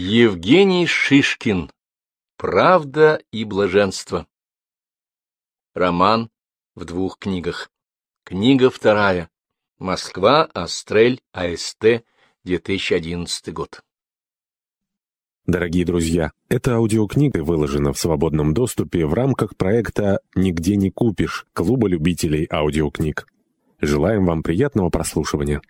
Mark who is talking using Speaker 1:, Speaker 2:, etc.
Speaker 1: Евгений Шишкин. Правда и блаженство. Роман в двух книгах. Книга вторая. Москва, Астрель, АСТ, 2011 год.
Speaker 2: Дорогие друзья, эта аудиокнига выложена в свободном доступе в рамках проекта «Нигде не купишь» Клуба любителей аудиокниг. Желаем вам приятного прослушивания.